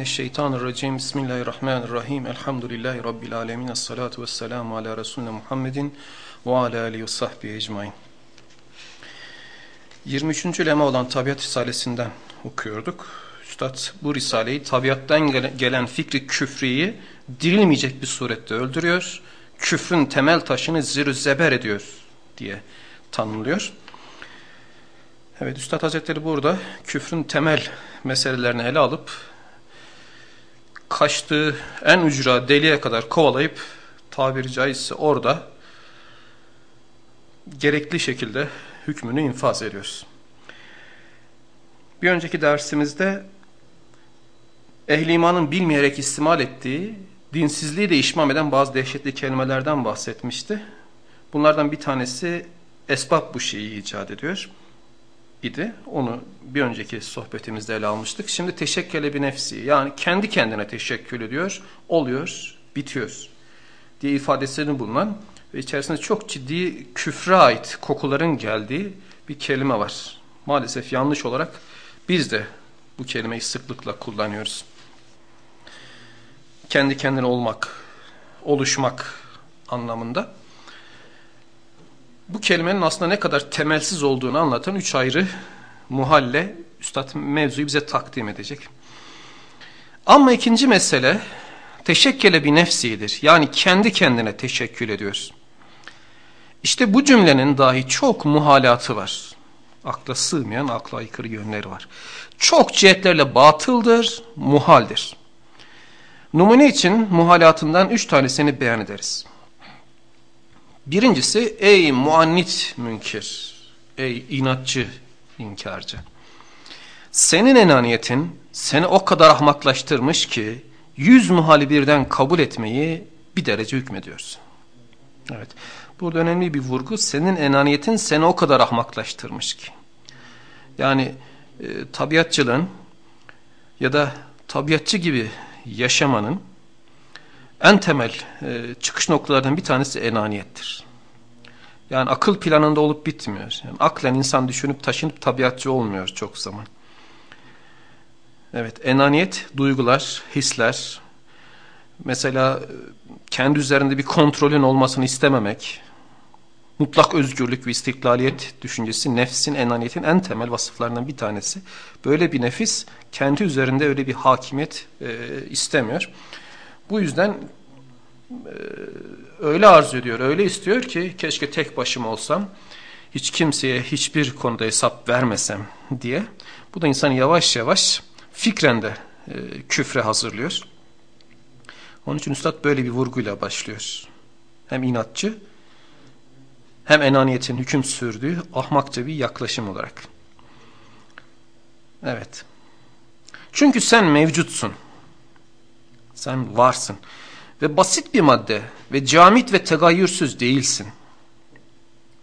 Mineşşeytanirracim. Bismillahirrahmanirrahim. Elhamdülillahi rabbil alamin. Essalatu vesselamu ala resulina Muhammedin ve ala alihi ve sahbihi ecmaîn. 23. lema olan Tabiat Risalesinden okuyorduk. Üstad bu risaleyi tabiattan gelen fikri küfriyi dirilmeyecek bir surette öldürüyor. Küfrün temel taşını zirü zeber ediyor diye tanımlıyor. Evet Üstad Hazretleri burada küfrün temel meselelerini ele alıp kaçtığı en ücra deliğe kadar kovalayıp tabiri caizse orada gerekli şekilde hükmünü infaz ediyoruz. Bir önceki dersimizde ehli imanın bilmeyerek istimal ettiği, dinsizliği de işmam eden bazı dehşetli kelimelerden bahsetmişti. Bunlardan bir tanesi esbab bu şeyi icat ediyor idi. Onu bir önceki sohbetimizde ele almıştık. Şimdi teşekküle bir nefsi yani kendi kendine teşekkül ediyor, oluyor, bitiyor diye ifadesini bulunan ve içerisinde çok ciddi küfre ait kokuların geldiği bir kelime var. Maalesef yanlış olarak biz de bu kelimeyi sıklıkla kullanıyoruz. Kendi kendine olmak, oluşmak anlamında. Bu kelimenin aslında ne kadar temelsiz olduğunu anlatan üç ayrı muhalle Üstad mevzuyu bize takdim edecek. Ama ikinci mesele teşekkele bir nefsidir. Yani kendi kendine teşekkül ediyoruz. İşte bu cümlenin dahi çok muhalatı var. Akla sığmayan, akla aykırı yönleri var. Çok cihetlerle batıldır, muhaldir. Numune için muhalatından üç tanesini beyan ederiz. Birincisi ey muannit münkir, ey inatçı inkarcı. Senin enaniyetin seni o kadar ahmaklaştırmış ki yüz muhali birden kabul etmeyi bir derece hükmediyorsun. Evet. Burada önemli bir vurgu. Senin enaniyetin seni o kadar ahmaklaştırmış ki. Yani e, tabiatçılığın ya da tabiatçı gibi yaşamanın en temel e, çıkış noktalarından bir tanesi enaniyettir. Yani akıl planında olup bitmiyor. Yani aklen insan düşünüp taşınıp tabiatçı olmuyor çok zaman. Evet, enaniyet, duygular, hisler, mesela e, kendi üzerinde bir kontrolün olmasını istememek, mutlak özgürlük ve istiklaliyet düşüncesi nefsin, enaniyetin en temel vasıflarından bir tanesi. Böyle bir nefis kendi üzerinde öyle bir hakimiyet e, istemiyor. Bu yüzden e, öyle arzu ediyor, öyle istiyor ki keşke tek başıma olsam, hiç kimseye hiçbir konuda hesap vermesem diye. Bu da insanı yavaş yavaş fikren de e, küfre hazırlıyor. Onun için Üstad böyle bir vurguyla başlıyor. Hem inatçı hem enaniyetin hüküm sürdüğü ahmakça bir yaklaşım olarak. Evet. Çünkü sen mevcutsun. Sen varsın. Ve basit bir madde ve camit ve tegayyürsüz değilsin.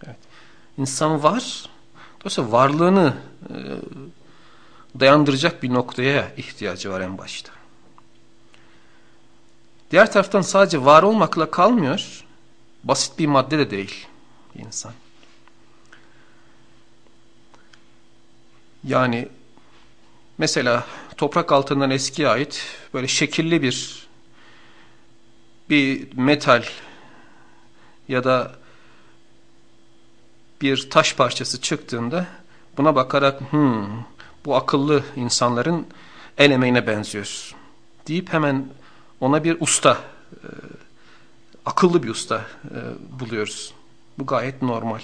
Evet. İnsan var. Dolayısıyla varlığını e, dayandıracak bir noktaya ihtiyacı var en başta. Diğer taraftan sadece var olmakla kalmıyor. Basit bir madde de değil insan. Yani mesela toprak altından eskiye ait böyle şekilli bir bir metal ya da bir taş parçası çıktığında buna bakarak hmm, bu akıllı insanların el emeğine benziyor deyip hemen ona bir usta e, akıllı bir usta e, buluyoruz. Bu gayet normal.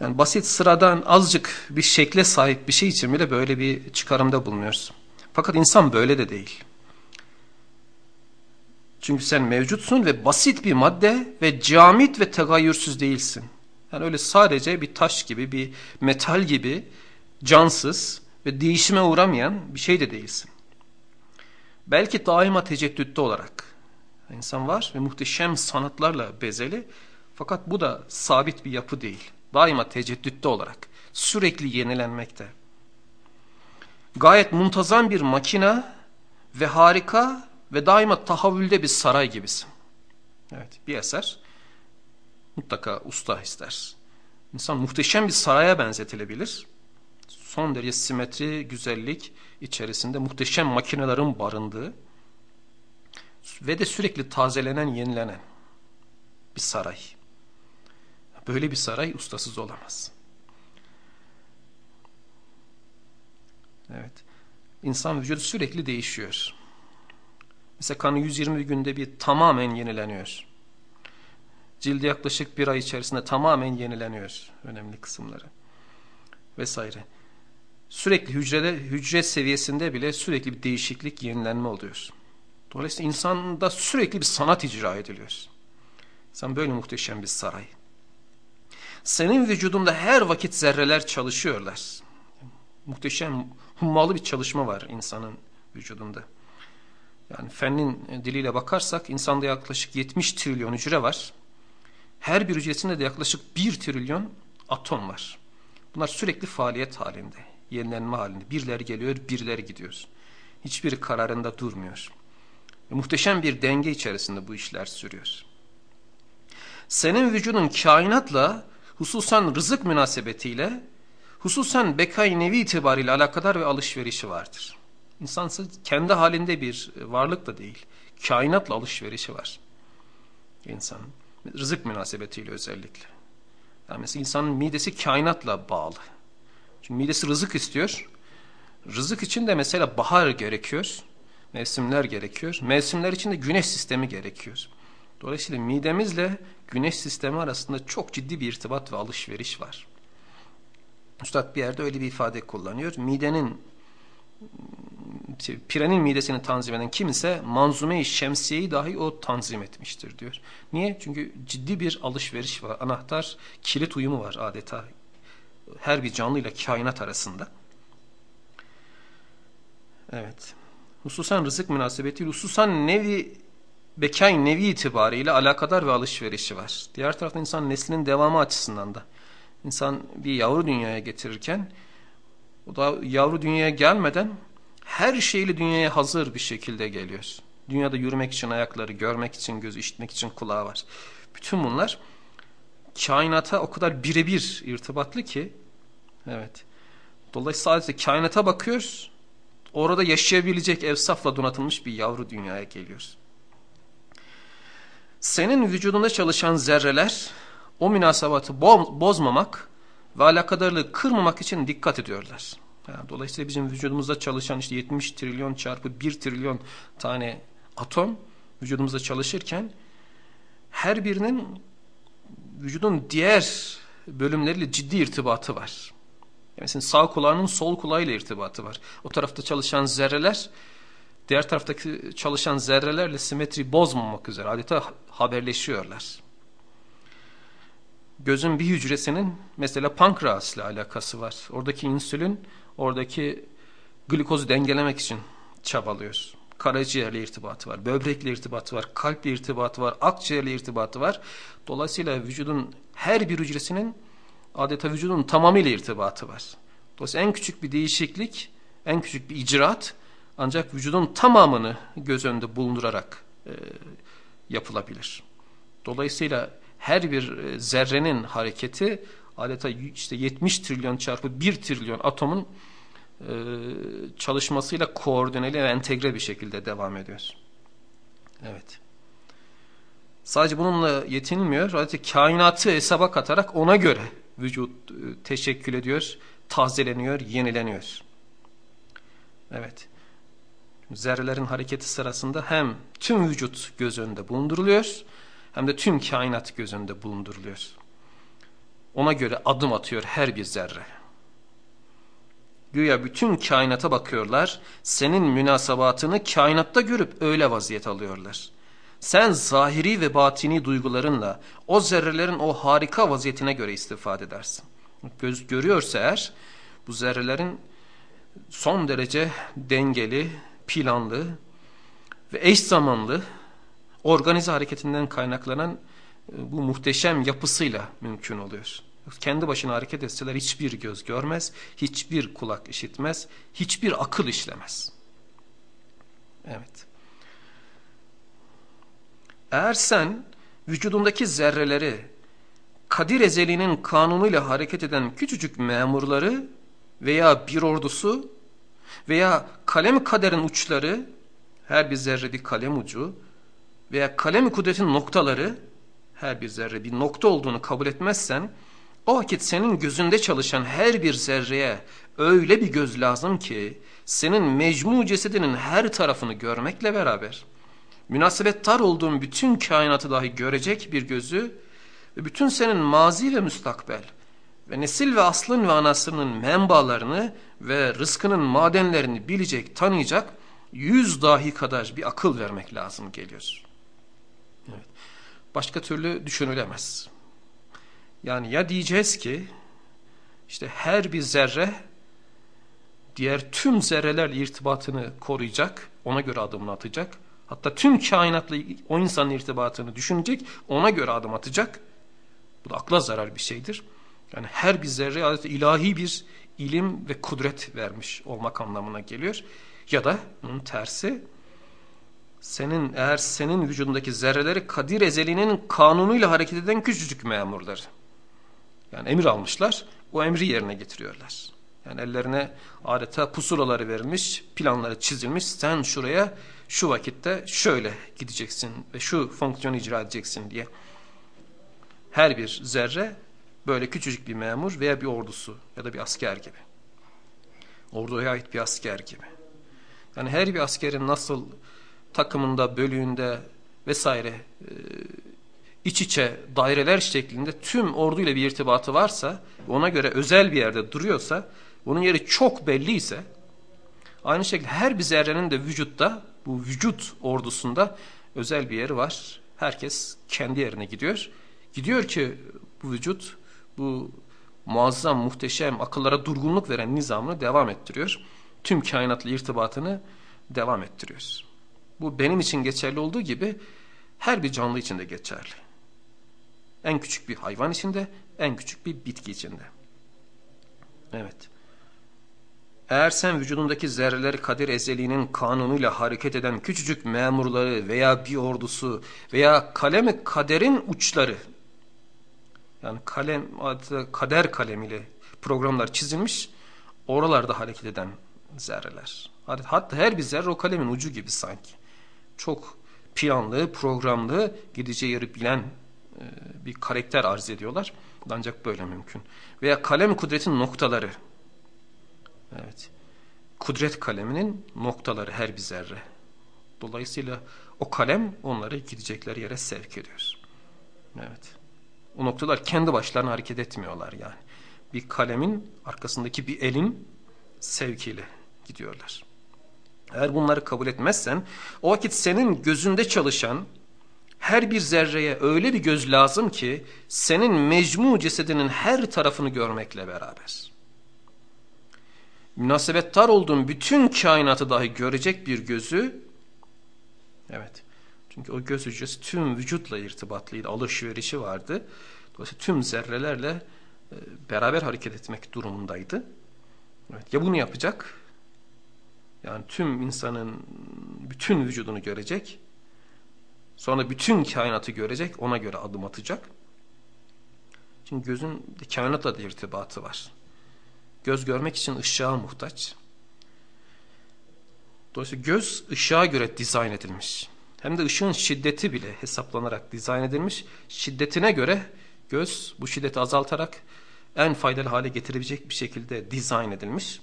Yani basit sıradan azıcık bir şekle sahip bir şey için bile böyle bir çıkarımda bulunuyoruz. Fakat insan böyle de değil. Çünkü sen mevcutsun ve basit bir madde ve camit ve tegayyürsüz değilsin. Yani öyle sadece bir taş gibi, bir metal gibi cansız ve değişime uğramayan bir şey de değilsin. Belki daima teceddütte olarak insan var ve muhteşem sanatlarla bezeli fakat bu da sabit bir yapı değil. Daima teceddütte olarak sürekli yenilenmekte. Gayet muntazam bir makina ve harika ve daima tahavvülde bir saray gibisin. Evet bir eser mutlaka usta ister. İnsan muhteşem bir saraya benzetilebilir. son derece simetri, güzellik içerisinde muhteşem makinelerin barındığı ve de sürekli tazelenen, yenilenen bir saray. Böyle bir saray ustasız olamaz. Evet. İnsan vücudu sürekli değişiyor. Mesela kanı 120 günde bir tamamen yenileniyor. Cildi yaklaşık bir ay içerisinde tamamen yenileniyor önemli kısımları. Vesaire. Sürekli hücrede, hücre seviyesinde bile sürekli bir değişiklik, yenilenme oluyor. Dolayısıyla insanda sürekli bir sanat icra ediliyor. Sen böyle muhteşem bir saray. Senin vücudunda her vakit zerreler çalışıyorlar. Muhteşem, hummalı bir çalışma var insanın vücudunda. Yani fennin diliyle bakarsak insanda yaklaşık 70 trilyon hücre var. Her bir hücresinde de yaklaşık 1 trilyon atom var. Bunlar sürekli faaliyet halinde, yenilenme halinde. Birileri geliyor, birileri gidiyor. Hiçbiri kararında durmuyor. Ve muhteşem bir denge içerisinde bu işler sürüyor. Senin vücudun kainatla, hususan rızık münasebetiyle, hususan bekay nevi itibariyle alakadar ve alışverişi vardır. İnsan kendi halinde bir varlık da değil, kainatla alışverişi var. İnsanın. Rızık münasebetiyle özellikle. Yani mesela insanın midesi kainatla bağlı. Çünkü midesi rızık istiyor. Rızık için de mesela bahar gerekiyor. Mevsimler gerekiyor. Mevsimler için de güneş sistemi gerekiyor. Dolayısıyla midemizle güneş sistemi arasında çok ciddi bir irtibat ve alışveriş var. Üstad bir yerde öyle bir ifade kullanıyor. Midenin şey, pirenin midesini tanzim eden kimse manzume-i şemsiyeyi dahi o tanzim etmiştir diyor. Niye? Çünkü ciddi bir alışveriş var. Anahtar kilit uyumu var adeta. Her bir canlıyla kainat arasında. Evet. Hususan rızık münasebeti, hususan nevi bekay nevi itibariyle alakadar ve alışverişi var. Diğer taraftan insan neslinin devamı açısından da. İnsan bir yavru dünyaya getirirken o da yavru dünyaya gelmeden her şeyle dünyaya hazır bir şekilde geliyor. Dünyada yürümek için ayakları, görmek için gözü, işitmek için kulağı var. Bütün bunlar kainata o kadar birebir irtibatlı ki evet. Dolayısıyla sadece kainata bakıyoruz. Orada yaşayabilecek evsafla donatılmış bir yavru dünyaya geliyoruz. Senin vücudunda çalışan zerreler o münasebatı bozmamak ve alakadarlığı kırmamak için dikkat ediyorlar. Dolayısıyla bizim vücudumuzda çalışan işte 70 trilyon çarpı 1 trilyon tane atom vücudumuzda çalışırken her birinin vücudun diğer bölümleriyle ciddi irtibatı var. Yani sağ kulağının sol kulağıyla irtibatı var. O tarafta çalışan zerreler diğer taraftaki çalışan zerrelerle simetri bozmamak üzere adeta haberleşiyorlar. Gözün bir hücresinin mesela pankreas ile alakası var. Oradaki insülin oradaki glikozu dengelemek için çabalıyoruz. Karaciğerle irtibatı var, böbrekle irtibatı var, kalple irtibatı var, akciğerle irtibatı var. Dolayısıyla vücudun her bir hücresinin adeta vücudun tamamıyla irtibatı var. Dolayısıyla en küçük bir değişiklik, en küçük bir icraat ancak vücudun tamamını göz önünde bulundurarak e, yapılabilir. Dolayısıyla her bir e, zerrenin hareketi adeta işte 70 trilyon çarpı 1 trilyon atomun e, çalışmasıyla koordineli ve entegre bir şekilde devam ediyor. Evet. Sadece bununla yetinilmiyor. Sadece kainatı hesaba katarak ona göre vücut e, teşekkül ediyor, tazeleniyor, yenileniyor. Evet. Zerrelerin hareketi sırasında hem tüm vücut göz önünde bulunduruluyor hem de tüm kainat göz önünde bulunduruluyor. Ona göre adım atıyor her bir zerre. Güya bütün kainata bakıyorlar, senin münasabatını kainatta görüp öyle vaziyet alıyorlar. Sen zahiri ve batini duygularınla o zerrelerin o harika vaziyetine göre istifade edersin. Göz görüyorsa eğer bu zerrelerin son derece dengeli, planlı ve eş zamanlı organize hareketinden kaynaklanan e, bu muhteşem yapısıyla mümkün oluyor. Kendi başına hareket etseler hiçbir göz görmez, hiçbir kulak işitmez, hiçbir akıl işlemez. Evet. Eğer sen vücudundaki zerreleri Kadir Ezeli'nin kanunuyla hareket eden küçücük memurları veya bir ordusu veya kalem kaderin uçları her bir zerre bir kalem ucu veya kalem kudretin noktaları her bir zerre bir nokta olduğunu kabul etmezsen o vakit senin gözünde çalışan her bir zerreye öyle bir göz lazım ki senin mecmu cesedinin her tarafını görmekle beraber münasebettar olduğun bütün kainatı dahi görecek bir gözü ve bütün senin mazi ve müstakbel ve nesil ve aslın ve anasının menbalarını ve rızkının madenlerini bilecek, tanıyacak yüz dahi kadar bir akıl vermek lazım geliyor. Evet. Başka türlü düşünülemez. Yani ya diyeceğiz ki işte her bir zerre diğer tüm zerrelerle irtibatını koruyacak, ona göre adımını atacak. Hatta tüm kainatla o insanın irtibatını düşünecek, ona göre adım atacak. Bu da akla zarar bir şeydir. Yani her bir zerre adeta ilahi bir ilim ve kudret vermiş olmak anlamına geliyor. Ya da bunun tersi senin eğer senin vücudundaki zerreleri Kadir Ezeli'nin kanunuyla hareket eden küçücük memurlar. Yani emir almışlar, o emri yerine getiriyorlar. Yani ellerine adeta pusulaları verilmiş, planları çizilmiş. Sen şuraya şu vakitte şöyle gideceksin ve şu fonksiyonu icra edeceksin diye. Her bir zerre böyle küçücük bir memur veya bir ordusu ya da bir asker gibi. Orduya ait bir asker gibi. Yani her bir askerin nasıl takımında, bölüğünde vesaire e, iç içe daireler şeklinde tüm orduyla bir irtibatı varsa, ona göre özel bir yerde duruyorsa, bunun yeri çok belliyse, aynı şekilde her bir zerrenin de vücutta, bu vücut ordusunda özel bir yeri var. Herkes kendi yerine gidiyor. Gidiyor ki bu vücut, bu muazzam, muhteşem, akıllara durgunluk veren nizamını devam ettiriyor. Tüm kainatla irtibatını devam ettiriyor. Bu benim için geçerli olduğu gibi her bir canlı için de geçerli. En küçük bir hayvan içinde, en küçük bir bitki içinde. Evet. Eğer sen vücudundaki zerreleri kadir ezeliğinin kanunuyla hareket eden küçücük memurları veya bir ordusu veya kalemi kaderin uçları yani kalem kader kalemiyle programlar çizilmiş oralarda hareket eden zerreler. Hatta her bir zerre o kalemin ucu gibi sanki. Çok planlı, programlı, gideceği yeri bilen e, bir karakter arz ediyorlar. Ancak böyle mümkün. Veya kalem kudretin noktaları. Evet. Kudret kaleminin noktaları her bir zerre. Dolayısıyla o kalem onları gidecekleri yere sevk ediyor. Evet. O noktalar kendi başlarına hareket etmiyorlar yani. Bir kalemin arkasındaki bir elin sevkiyle gidiyorlar. Eğer bunları kabul etmezsen o vakit senin gözünde çalışan her bir zerreye öyle bir göz lazım ki senin mecmu cesedinin her tarafını görmekle beraber. Münasebettar olduğun bütün kainatı dahi görecek bir gözü evet çünkü o göz hücresi tüm vücutla irtibatlıydı, alışverişi vardı. Dolayısıyla tüm zerrelerle e, beraber hareket etmek durumundaydı. Evet, ya bunu yapacak yani tüm insanın bütün vücudunu görecek. Sonra bütün kainatı görecek. Ona göre adım atacak. Çünkü gözün kainatla da irtibatı var. Göz görmek için ışığa muhtaç. Dolayısıyla göz ışığa göre dizayn edilmiş. Hem de ışığın şiddeti bile hesaplanarak dizayn edilmiş. Şiddetine göre göz bu şiddeti azaltarak en faydalı hale getirebilecek bir şekilde dizayn edilmiş.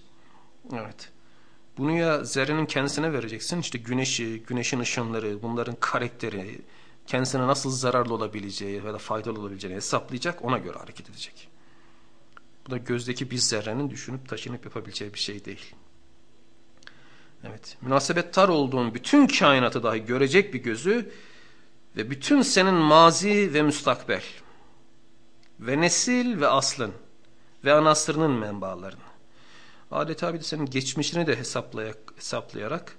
Evet. Bunu ya zerrenin kendisine vereceksin. İşte güneşi, güneşin ışınları, bunların karakteri, kendisine nasıl zararlı olabileceği ya da faydalı olabileceğini hesaplayacak, ona göre hareket edecek. Bu da gözdeki bir zerrenin düşünüp taşınıp yapabileceği bir şey değil. Evet, münasebettar olduğun bütün kainatı dahi görecek bir gözü ve bütün senin mazi ve müstakbel ve nesil ve aslın ve anasırının menbalarını adeta bir de senin geçmişini de hesaplayarak, hesaplayarak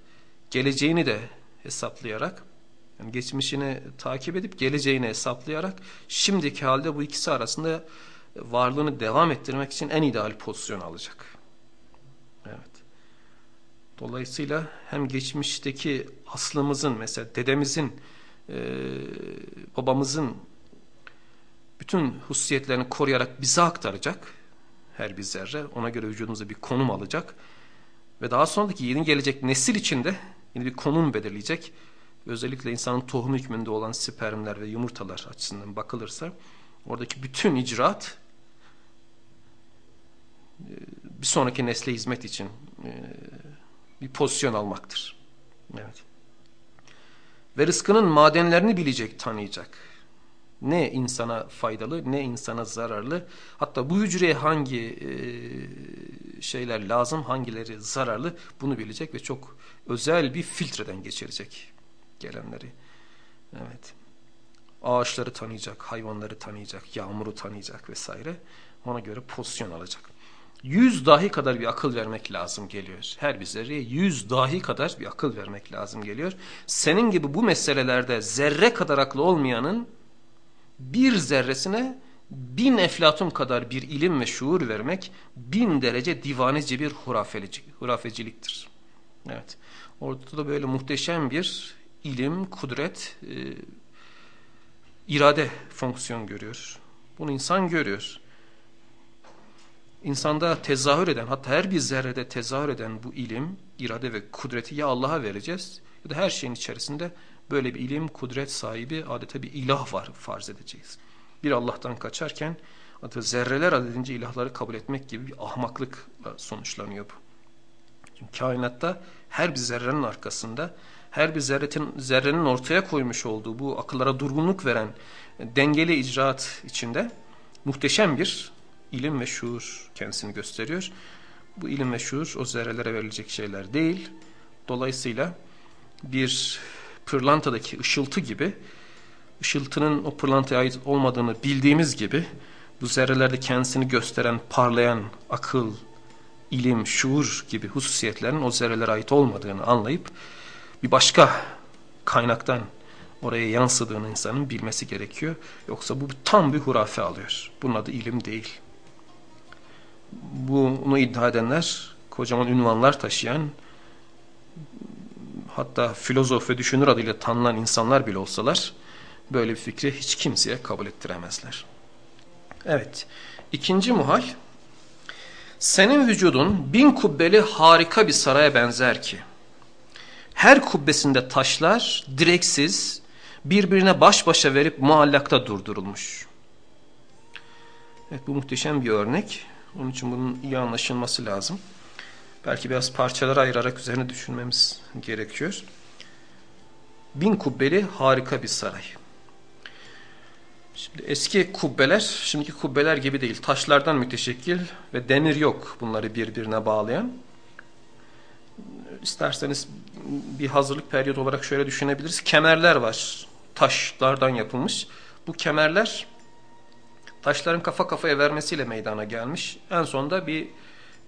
geleceğini de hesaplayarak yani geçmişini takip edip geleceğini hesaplayarak şimdiki halde bu ikisi arasında varlığını devam ettirmek için en ideal pozisyon alacak. Dolayısıyla hem geçmişteki aslımızın mesela dedemizin e, babamızın bütün hususiyetlerini koruyarak bize aktaracak her bir zerre. Ona göre vücudunuza bir konum alacak. Ve daha sonraki yeni gelecek nesil içinde yine bir konum belirleyecek. Özellikle insanın tohum hükmünde olan spermler ve yumurtalar açısından bakılırsa oradaki bütün icraat e, bir sonraki nesle hizmet için e, bir pozisyon almaktır. Evet. Ve rızkının madenlerini bilecek, tanıyacak. Ne insana faydalı, ne insana zararlı. Hatta bu hücreye hangi e, şeyler lazım, hangileri zararlı bunu bilecek ve çok özel bir filtreden geçirecek gelenleri. Evet. Ağaçları tanıyacak, hayvanları tanıyacak, yağmuru tanıyacak vesaire. Ona göre pozisyon alacak. Yüz dahi kadar bir akıl vermek lazım geliyor. Her bir zerreye yüz dahi kadar bir akıl vermek lazım geliyor. Senin gibi bu meselelerde zerre kadar aklı olmayanın bir zerresine bin eflatun kadar bir ilim ve şuur vermek bin derece divanice bir hurafeciliktir. Evet. Ortada böyle muhteşem bir ilim, kudret, e, irade fonksiyon görüyor. Bunu insan görüyor. İnsanda tezahür eden, hatta her bir zerrede tezahür eden bu ilim, irade ve kudreti ya Allah'a vereceğiz ya da her şeyin içerisinde böyle bir ilim, kudret sahibi adeta bir ilah var farz edeceğiz. Bir Allah'tan kaçarken adeta zerreler adedince ilahları kabul etmek gibi bir ahmaklıkla sonuçlanıyor bu. Çünkü kainatta her bir zerrenin arkasında, her bir zerretin, zerrenin ortaya koymuş olduğu bu akıllara durgunluk veren dengeli icraat içinde muhteşem bir ilim ve şuur kendisini gösteriyor. Bu ilim ve şuur o zerrelere verilecek şeyler değil. Dolayısıyla bir pırlantadaki ışıltı gibi ışıltının o pırlantaya ait olmadığını bildiğimiz gibi bu zerrelerde kendisini gösteren parlayan akıl, ilim, şuur gibi hususiyetlerin o zerrelere ait olmadığını anlayıp bir başka kaynaktan oraya yansıdığını insanın bilmesi gerekiyor. Yoksa bu tam bir hurafe alıyor. Bunun adı ilim değil. Bunu iddia edenler kocaman ünvanlar taşıyan hatta filozof ve düşünür adıyla tanınan insanlar bile olsalar böyle bir fikri hiç kimseye kabul ettiremezler. Evet. İkinci muhal senin vücudun bin kubbeli harika bir saraya benzer ki her kubbesinde taşlar direksiz birbirine baş başa verip muallakta durdurulmuş. Evet bu muhteşem bir örnek. Onun için bunun iyi anlaşılması lazım. Belki biraz parçalara ayırarak üzerine düşünmemiz gerekiyor. Bin kubbeli harika bir saray. Şimdi eski kubbeler, şimdiki kubbeler gibi değil. Taşlardan müteşekkil ve demir yok bunları birbirine bağlayan. İsterseniz bir hazırlık periyodu olarak şöyle düşünebiliriz. Kemerler var. Taşlardan yapılmış. Bu kemerler taşların kafa kafaya vermesiyle meydana gelmiş. En sonunda bir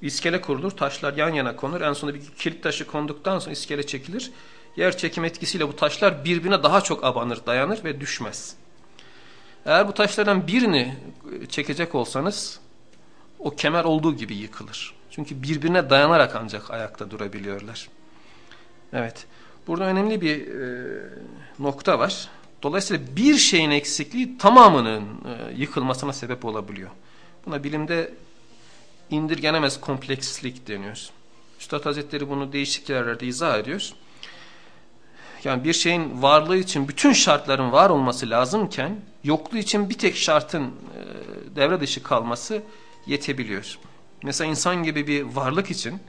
iskele kurulur. Taşlar yan yana konur. En sonunda bir kilit taşı konduktan sonra iskele çekilir. Yer çekim etkisiyle bu taşlar birbirine daha çok abanır, dayanır ve düşmez. Eğer bu taşlardan birini çekecek olsanız o kemer olduğu gibi yıkılır. Çünkü birbirine dayanarak ancak ayakta durabiliyorlar. Evet. Burada önemli bir e, nokta var. Dolayısıyla bir şeyin eksikliği tamamının e, yıkılmasına sebep olabiliyor. Buna bilimde indirgenemez komplekslik deniyor. Üstad Hazretleri bunu değişik yerlerde izah ediyor. Yani bir şeyin varlığı için bütün şartların var olması lazımken yokluğu için bir tek şartın e, devre dışı kalması yetebiliyor. Mesela insan gibi bir varlık için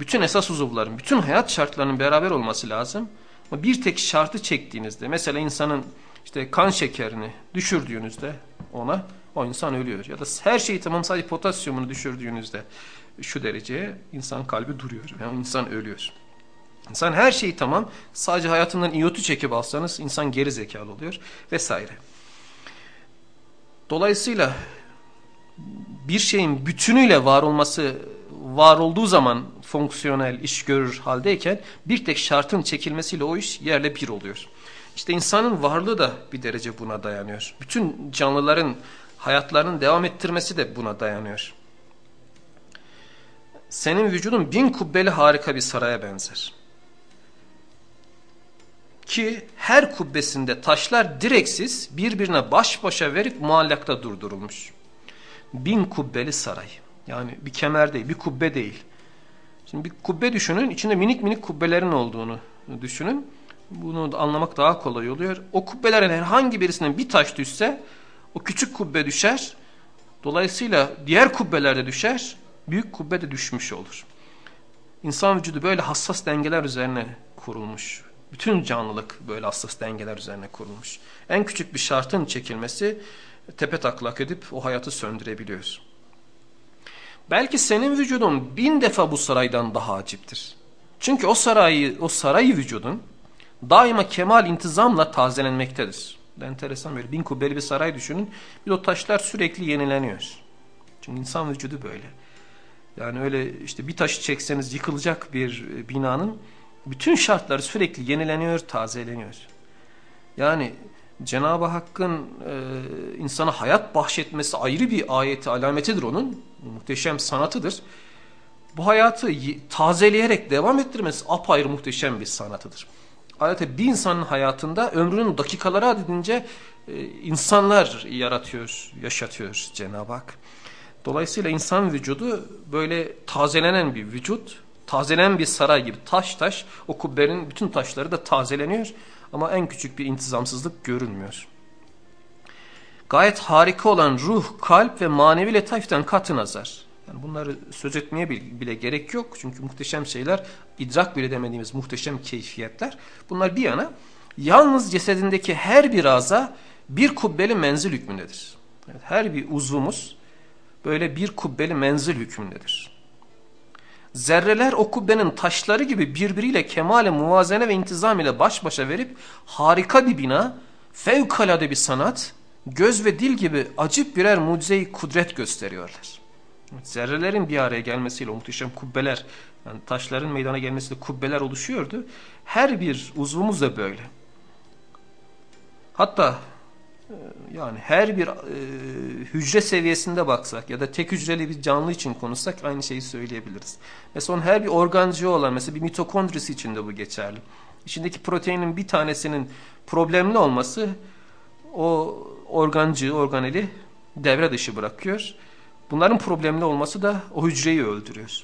bütün esas uzuvların, bütün hayat şartlarının beraber olması lazım. Ama bir tek şartı çektiğinizde mesela insanın işte kan şekerini düşürdüğünüzde ona o insan ölüyor. Ya da her şeyi tamam sadece potasyumunu düşürdüğünüzde şu dereceye insan kalbi duruyor. Yani insan ölüyor. İnsan her şeyi tamam sadece hayatından iyotu çekip alsanız insan geri zekalı oluyor vesaire. Dolayısıyla bir şeyin bütünüyle var olması var olduğu zaman fonksiyonel iş görür haldeyken bir tek şartın çekilmesiyle o iş yerle bir oluyor. İşte insanın varlığı da bir derece buna dayanıyor. Bütün canlıların hayatlarının devam ettirmesi de buna dayanıyor. Senin vücudun bin kubbeli harika bir saraya benzer. Ki her kubbesinde taşlar direksiz birbirine baş başa verip muallakta durdurulmuş. Bin kubbeli saray. Yani bir kemer değil, bir kubbe değil. Şimdi bir kubbe düşünün, içinde minik minik kubbelerin olduğunu düşünün. Bunu anlamak daha kolay oluyor. O kubbelerin herhangi birisinden bir taş düşse o küçük kubbe düşer. Dolayısıyla diğer kubbeler de düşer. Büyük kubbe de düşmüş olur. İnsan vücudu böyle hassas dengeler üzerine kurulmuş. Bütün canlılık böyle hassas dengeler üzerine kurulmuş. En küçük bir şartın çekilmesi tepe taklak edip o hayatı söndürebiliyor. Belki senin vücudun bin defa bu saraydan daha aciptir. Çünkü o sarayı, o sarayı vücudun daima kemal intizamla tazelenmektedir. Enteresan böyle bin kubbeli bir saray düşünün. Bir o taşlar sürekli yenileniyor. Çünkü insan vücudu böyle. Yani öyle işte bir taşı çekseniz yıkılacak bir e, binanın bütün şartları sürekli yenileniyor, tazeleniyor. Yani Cenab-ı Hakk'ın e, insana hayat bahşetmesi ayrı bir ayeti alametidir onun. Muhteşem sanatıdır. Bu hayatı tazeleyerek devam ettirmesi apayrı muhteşem bir sanatıdır. Adeta bir insanın hayatında ömrünün dakikaları adedince e, insanlar yaratıyor, yaşatıyor Cenab-ı Hak. Dolayısıyla insan vücudu böyle tazelenen bir vücut, tazelenen bir saray gibi taş taş o kubbenin bütün taşları da tazeleniyor ama en küçük bir intizamsızlık görünmüyor. Gayet harika olan ruh, kalp ve manevi letaiften katı nazar. Yani bunları söz etmeye bile gerek yok. Çünkü muhteşem şeyler, idrak bile demediğimiz muhteşem keyfiyetler. Bunlar bir yana yalnız cesedindeki her bir aza bir kubbeli menzil hükmündedir. Evet, her bir uzvumuz böyle bir kubbeli menzil hükmündedir. Zerreler o kubbenin taşları gibi birbiriyle kemale muvazene ve intizam ile baş başa verip harika bir bina, fevkalade bir sanat, göz ve dil gibi acip birer mucize kudret gösteriyorlar. Zerrelerin bir araya gelmesiyle o muhteşem kubbeler, yani taşların meydana gelmesiyle kubbeler oluşuyordu. Her bir uzvumuz da böyle. Hatta yani her bir e, hücre seviyesinde baksak ya da tek hücreli bir canlı için konuşsak aynı şeyi söyleyebiliriz. Mesela her bir organcığı olan mesela bir mitokondrisi için de bu geçerli. İçindeki proteinin bir tanesinin problemli olması o organcığı, organeli devre dışı bırakıyor. Bunların problemli olması da o hücreyi öldürüyor.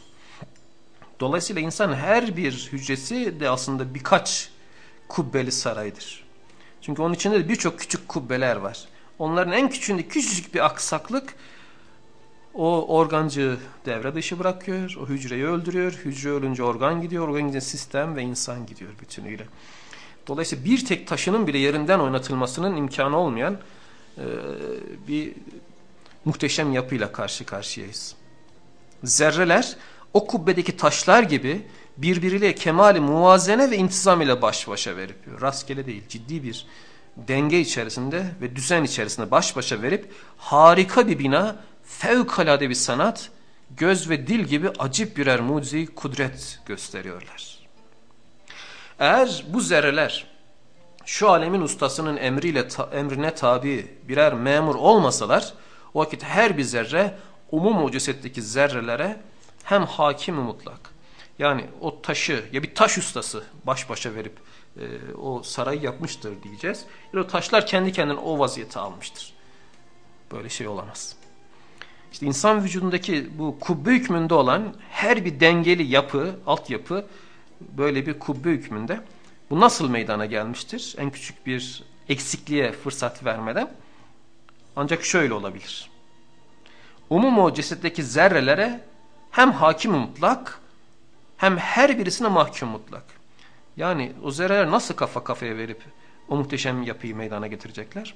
Dolayısıyla insan her bir hücresi de aslında birkaç kubbeli saraydır. Çünkü onun içinde de birçok küçük kubbeler var. Onların en küçüğünde küçücük bir aksaklık o organcığı devre dışı bırakıyor, o hücreyi öldürüyor. Hücre ölünce organ gidiyor, organ gidince sistem ve insan gidiyor bütünüyle. Dolayısıyla bir tek taşının bile yerinden oynatılmasının imkanı olmayan e, bir muhteşem yapıyla karşı karşıyayız. Zerreler o kubbedeki taşlar gibi birbiriyle kemali muvazene ve intizam ile baş başa verip rastgele değil ciddi bir denge içerisinde ve düzen içerisinde baş başa verip harika bir bina fevkalade bir sanat göz ve dil gibi acip birer mucize kudret gösteriyorlar. Eğer bu zerreler şu alemin ustasının emriyle ta, emrine tabi birer memur olmasalar o vakit her bir zerre umum o zerrelere hem hakim mutlak. Yani o taşı ya bir taş ustası baş başa verip e, o sarayı yapmıştır diyeceğiz. Ya o taşlar kendi kendine o vaziyeti almıştır. Böyle şey olamaz. İşte insan vücudundaki bu kubbe hükmünde olan her bir dengeli yapı, altyapı böyle bir kubbe hükmünde. Bu nasıl meydana gelmiştir? En küçük bir eksikliğe fırsat vermeden. Ancak şöyle olabilir. Umum o cesetteki zerrelere hem hakim mutlak hem her birisine mahkum mutlak. Yani o zerreler nasıl kafa kafaya verip o muhteşem yapıyı meydana getirecekler?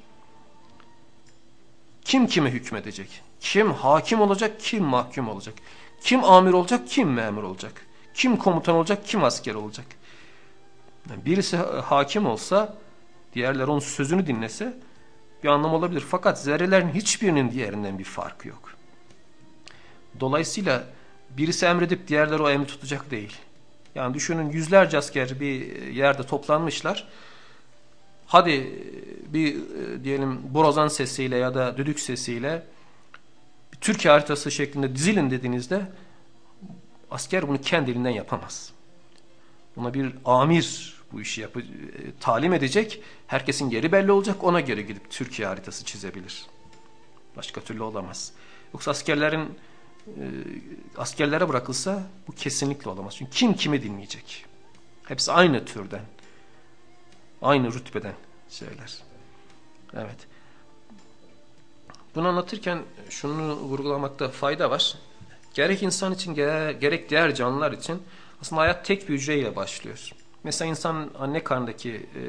Kim kime hükmedecek? Kim hakim olacak, kim mahkum olacak? Kim amir olacak, kim memur olacak? Kim komutan olacak, kim asker olacak? Yani birisi hakim olsa, diğerler onun sözünü dinlese bir anlam olabilir. Fakat zerrelerin hiçbirinin diğerinden bir farkı yok. Dolayısıyla birisi emredip diğerleri o emri tutacak değil. Yani düşünün yüzlerce asker bir yerde toplanmışlar. Hadi bir e, diyelim borazan sesiyle ya da düdük sesiyle bir Türkiye haritası şeklinde dizilin dediğinizde asker bunu kendiliğinden yapamaz. Ona bir amir bu işi yapı, e, talim edecek. Herkesin yeri belli olacak. Ona göre gidip Türkiye haritası çizebilir. Başka türlü olamaz. Yoksa askerlerin e, askerlere bırakılsa bu kesinlikle olamaz. Çünkü kim kimi dinleyecek? Hepsi aynı türden, aynı rütbeden şeyler. Evet. Bunu anlatırken şunu vurgulamakta fayda var. Gerek insan için gerek diğer canlılar için aslında hayat tek bir hücreyle başlıyor. Mesela insan anne karnındaki e,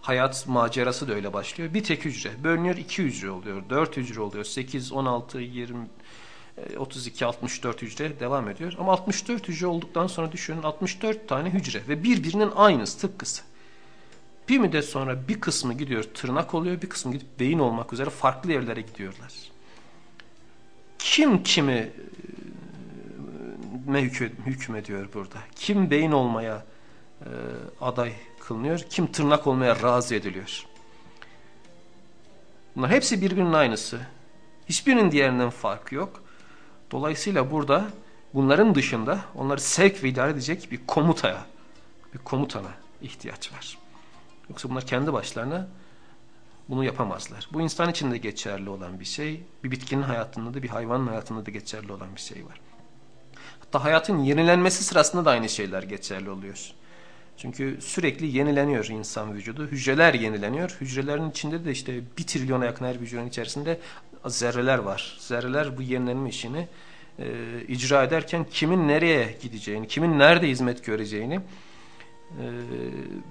hayat macerası da öyle başlıyor. Bir tek hücre. Bölünüyor iki hücre oluyor. Dört hücre oluyor. Sekiz, on altı, yirmi, 32, 64 hücre devam ediyor. Ama 64 hücre olduktan sonra düşünün 64 tane hücre ve birbirinin aynısı tıpkısı. Bir müddet sonra bir kısmı gidiyor tırnak oluyor, bir kısmı gidip beyin olmak üzere farklı yerlere gidiyorlar. Kim kimi me hüküm, hükmediyor burada? Kim beyin olmaya e, aday kılınıyor? Kim tırnak olmaya razı ediliyor? Bunlar hepsi birbirinin aynısı. Hiçbirinin diğerinden farkı yok. Dolayısıyla burada bunların dışında onları sevk ve idare edecek bir komutaya, bir komutana ihtiyaç var. Yoksa bunlar kendi başlarına bunu yapamazlar. Bu insan için de geçerli olan bir şey. Bir bitkinin hayatında da bir hayvanın hayatında da geçerli olan bir şey var. Hatta hayatın yenilenmesi sırasında da aynı şeyler geçerli oluyor. Çünkü sürekli yenileniyor insan vücudu. Hücreler yenileniyor. Hücrelerin içinde de işte bir trilyona yakın her hücrenin içerisinde zerreler var. Zerreler bu yenilenme işini e, icra ederken kimin nereye gideceğini, kimin nerede hizmet göreceğini e,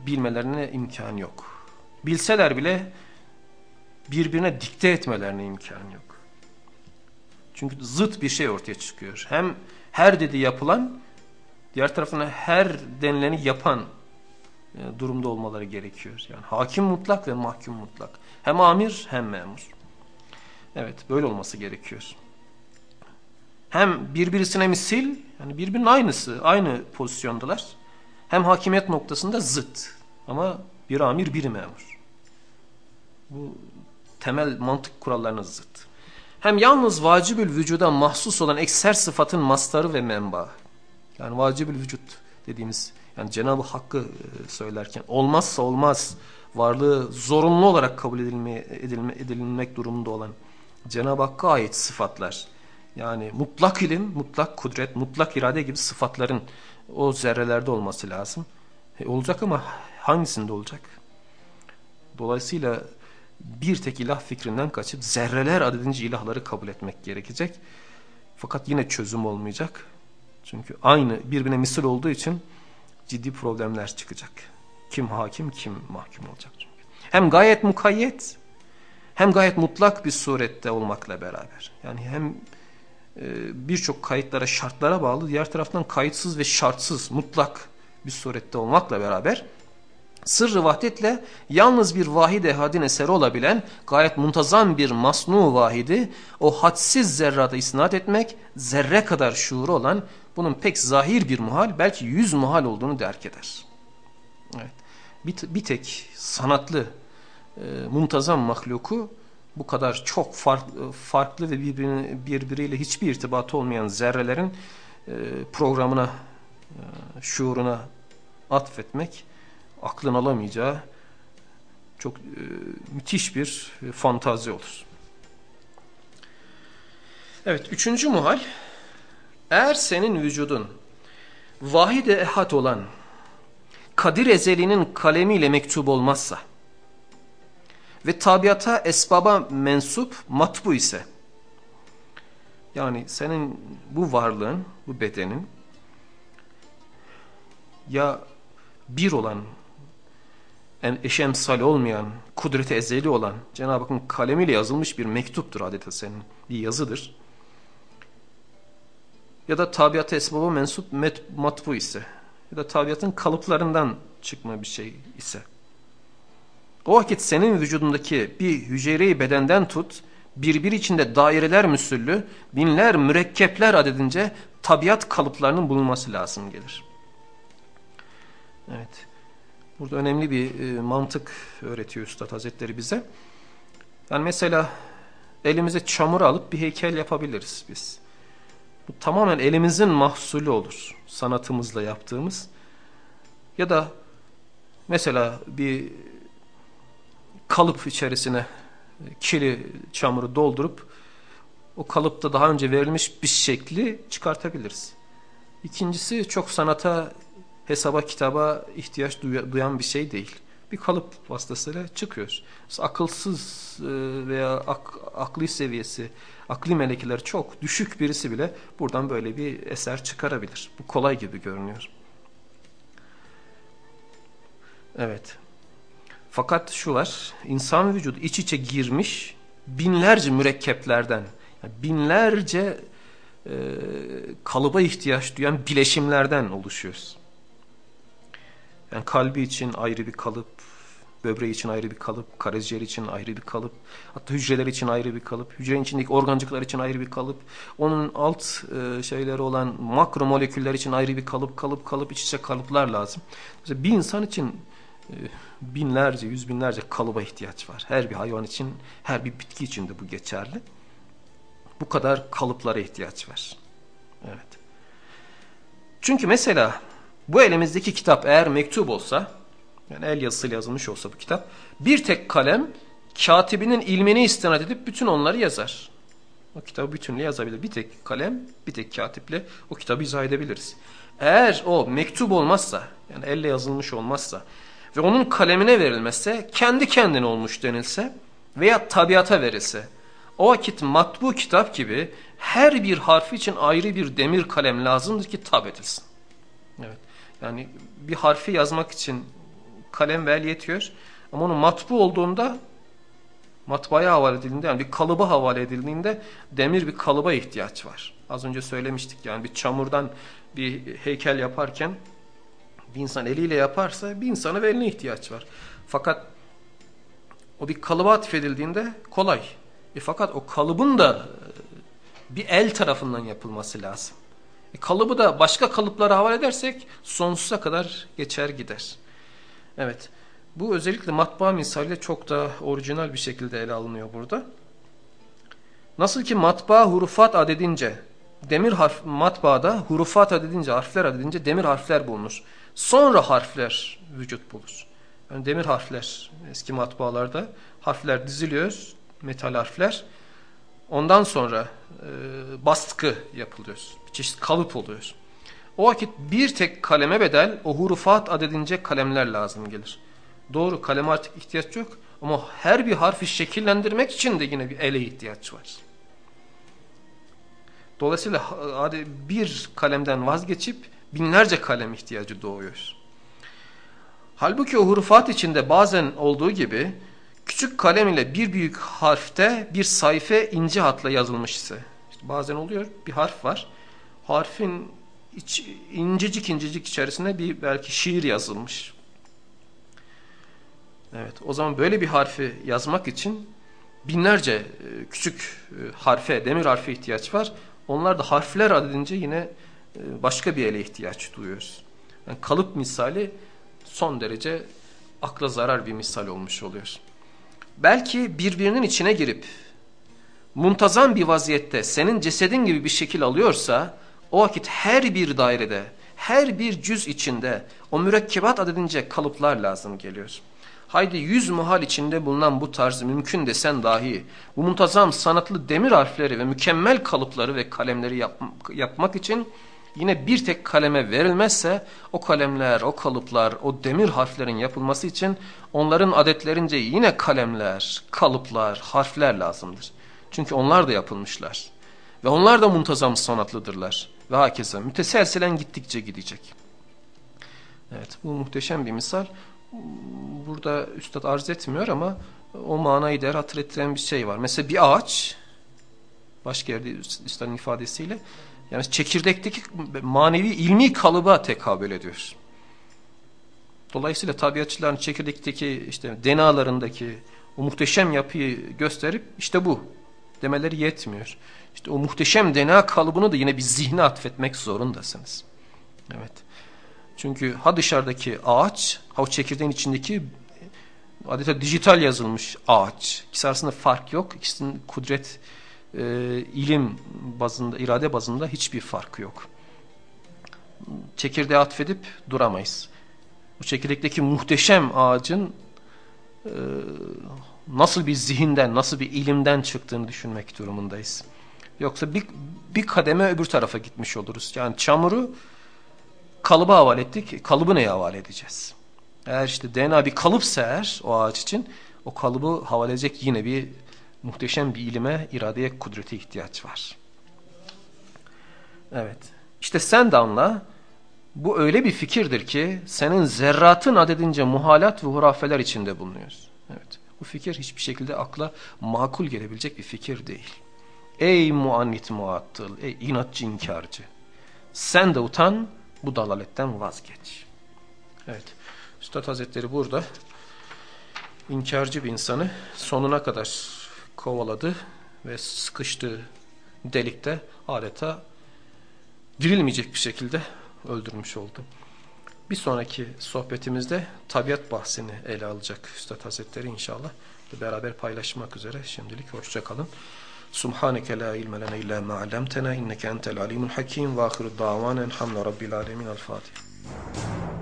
bilmelerine imkan yok. Bilseler bile birbirine dikte etmelerine imkan yok. Çünkü zıt bir şey ortaya çıkıyor. Hem her dedi yapılan, diğer tarafına her denileni yapan e, durumda olmaları gerekiyor. Yani hakim mutlak ve mahkum mutlak. Hem amir hem memur. Evet böyle olması gerekiyor. Hem birbirisine misil, yani birbirinin aynısı, aynı pozisyondalar. Hem hakimiyet noktasında zıt. Ama bir amir bir memur. Bu temel mantık kurallarına zıt. Hem yalnız vacibül vücuda mahsus olan ekser sıfatın mastarı ve menba. Yani vacibül vücut dediğimiz yani Cenab-ı Hakk'ı e, söylerken olmazsa olmaz varlığı zorunlu olarak kabul edilme, edilme, edilmek durumunda olan Cenab-ı Hakk'a ait sıfatlar. Yani mutlak ilim, mutlak kudret, mutlak irade gibi sıfatların o zerrelerde olması lazım. E, olacak ama hangisinde olacak? Dolayısıyla bir tek ilah fikrinden kaçıp zerreler adedince ilahları kabul etmek gerekecek. Fakat yine çözüm olmayacak. Çünkü aynı birbirine misal olduğu için ciddi problemler çıkacak. Kim hakim kim mahkum olacak çünkü. Hem gayet mukayyet hem gayet mutlak bir surette olmakla beraber. Yani hem e, birçok kayıtlara şartlara bağlı diğer taraftan kayıtsız ve şartsız mutlak bir surette olmakla beraber sırrı vahdetle yalnız bir vahid ehadin eseri olabilen gayet muntazam bir masnu vahidi o hadsiz zerrada isnat etmek zerre kadar şuuru olan bunun pek zahir bir muhal belki yüz muhal olduğunu derk eder. Evet. Bir, bir tek sanatlı e, muntazam mahluku bu kadar çok farklı, farklı ve birbirine, birbiriyle hiçbir irtibatı olmayan zerrelerin e, programına, e, şuuruna atfetmek aklın alamayacağı çok e, müthiş bir e, fantazi olur. Evet, üçüncü muhal, eğer senin vücudun vahide ehad olan Kadir Ezeli'nin kalemiyle mektup olmazsa ve tabiata esbaba mensup matbu ise yani senin bu varlığın, bu bedenin ya bir olan eşemsal olmayan, kudreti ezeli olan Cenab-ı Hakk'ın kalemiyle yazılmış bir mektuptur adeta senin, bir yazıdır. Ya da tabiata esbaba mensup matbu ise ya da tabiatın kalıplarından çıkma bir şey ise. O vakit senin vücudundaki bir hücreyi bedenden tut, birbiri içinde daireler müsüllü, binler mürekkepler adedince tabiat kalıplarının bulunması lazım gelir. Evet. Burada önemli bir e, mantık öğretiyor Üstad Hazretleri bize. Yani mesela elimize çamur alıp bir heykel yapabiliriz biz. Bu tamamen elimizin mahsulü olur. Sanatımızla yaptığımız. Ya da mesela bir kalıp içerisine kili çamuru doldurup o kalıpta daha önce verilmiş bir şekli çıkartabiliriz. İkincisi çok sanata, hesaba, kitaba ihtiyaç duyan bir şey değil. Bir kalıp vasıtasıyla çıkıyoruz. Akılsız e, veya ak, akli seviyesi, akli melekeleri çok düşük birisi bile buradan böyle bir eser çıkarabilir. Bu kolay gibi görünüyor. Evet. Fakat şu var, insan vücudu iç içe girmiş binlerce mürekkeplerden, binlerce e, kalıba ihtiyaç duyan bileşimlerden oluşuyoruz. Yani kalbi için ayrı bir kalıp, böbreği için ayrı bir kalıp, karaciğer için ayrı bir kalıp, hatta hücreler için ayrı bir kalıp, hücrenin içindeki organcıklar için ayrı bir kalıp, onun alt e, şeyleri olan makro moleküller için ayrı bir kalıp, kalıp, kalıp, iç içe kalıplar lazım. Mesela bir insan için binlerce, yüz binlerce kalıba ihtiyaç var. Her bir hayvan için, her bir bitki için de bu geçerli. Bu kadar kalıplara ihtiyaç var. Evet. Çünkü mesela bu elimizdeki kitap eğer mektup olsa, yani el yazısıyla yazılmış olsa bu kitap, bir tek kalem katibinin ilmini istinad edip bütün onları yazar. O kitabı bütünle yazabilir. Bir tek kalem, bir tek katiple o kitabı izah edebiliriz. Eğer o mektup olmazsa, yani elle yazılmış olmazsa ve onun kalemine verilmezse, kendi kendine olmuş denilse veya tabiata verilse, o vakit matbu kitap gibi her bir harfi için ayrı bir demir kalem lazımdır ki tab edilsin. Evet. Yani bir harfi yazmak için kalem vel yetiyor. Ama onun matbu olduğunda matbaaya havale edildiğinde yani bir kalıba havale edildiğinde demir bir kalıba ihtiyaç var. Az önce söylemiştik yani bir çamurdan bir heykel yaparken bir insan eliyle yaparsa bir insana eline ihtiyaç var. Fakat o bir kalıba atfedildiğinde kolay. E fakat o kalıbın da e, bir el tarafından yapılması lazım. E kalıbı da başka kalıplara havale edersek sonsuza kadar geçer gider. Evet. Bu özellikle matbaa misaliyle çok da orijinal bir şekilde ele alınıyor burada. Nasıl ki matbaa hurufat adedince, demir harf matbaada hurufat adedince, harfler adedince demir harfler bulunur. Sonra harfler vücut bulur. Yani demir harfler eski matbaalarda harfler diziliyor, metal harfler. Ondan sonra e, baskı yapılıyor. Bir çeşit kalıp oluyor. O vakit bir tek kaleme bedel o hurufat adedince kalemler lazım gelir. Doğru kaleme artık ihtiyaç yok ama her bir harfi şekillendirmek için de yine bir ele ihtiyaç var. Dolayısıyla bir kalemden vazgeçip binlerce kalem ihtiyacı doğuyor. Halbuki o hurufat içinde bazen olduğu gibi küçük kalem ile bir büyük harfte bir sayfa ince hatla yazılmış ise. İşte bazen oluyor bir harf var. Harfin iç, incecik incecik içerisinde bir belki şiir yazılmış. Evet o zaman böyle bir harfi yazmak için binlerce e, küçük e, harfe, demir harfe ihtiyaç var. Onlar da harfler adedince yine başka bir ele ihtiyaç duyuyoruz. Yani kalıp misali son derece akla zarar bir misal olmuş oluyor. Belki birbirinin içine girip muntazam bir vaziyette senin cesedin gibi bir şekil alıyorsa o vakit her bir dairede, her bir cüz içinde o mürekkebat adedince kalıplar lazım geliyor. Haydi yüz muhal içinde bulunan bu tarzı mümkün desen dahi bu muntazam sanatlı demir harfleri ve mükemmel kalıpları ve kalemleri yap yapmak için yine bir tek kaleme verilmezse o kalemler, o kalıplar, o demir harflerin yapılması için onların adetlerince yine kalemler, kalıplar, harfler lazımdır. Çünkü onlar da yapılmışlar. Ve onlar da muntazam sanatlıdırlar. Ve hakeza müteselsilen gittikçe gidecek. Evet bu muhteşem bir misal. Burada üstad arz etmiyor ama o manayı der hatırlattıran bir şey var. Mesela bir ağaç başka yerde üstadın ifadesiyle yani çekirdekteki manevi ilmi kalıba tekabül ediyor. Dolayısıyla tabiatçıların çekirdekteki işte denalarındaki o muhteşem yapıyı gösterip işte bu demeleri yetmiyor. İşte o muhteşem DNA kalıbını da yine bir zihne atfetmek zorundasınız. Evet. Çünkü ha dışarıdaki ağaç, ha o çekirdeğin içindeki adeta dijital yazılmış ağaç. İkisi arasında fark yok. İkisinin kudret, e, ilim bazında, irade bazında hiçbir farkı yok. Çekirdeğe atfedip duramayız. O çekirdekteki muhteşem ağacın e, nasıl bir zihinden, nasıl bir ilimden çıktığını düşünmek durumundayız. Yoksa bir, bir kademe öbür tarafa gitmiş oluruz. Yani çamuru kalıba havale ettik. Kalıbı neye havale edeceğiz? Eğer işte DNA bir kalıpsa eğer o ağaç için o kalıbı havale edecek yine bir muhteşem bir ilime, iradeye, kudrete ihtiyaç var. Evet. İşte sen de anla bu öyle bir fikirdir ki senin zerratın adedince muhalat ve hurafeler içinde bulunuyoruz. Evet. Bu fikir hiçbir şekilde akla makul gelebilecek bir fikir değil. Ey muannit muattıl, ey inatçı inkarcı. Sen de utan, bu dalaletten vazgeç. Evet. Üstad Hazretleri burada inkarcı bir insanı sonuna kadar kovaladı ve sıkıştığı delikte adeta dirilmeyecek bir şekilde öldürmüş oldu. Bir sonraki sohbetimizde tabiat bahsini ele alacak Üstad Hazretleri inşallah. Beraber paylaşmak üzere şimdilik hoşçakalın. Subhaneke la ilme lene illa ma inneke entel alimul hakim ve ahiru davanen hamle rabbil alemin el Fatiha.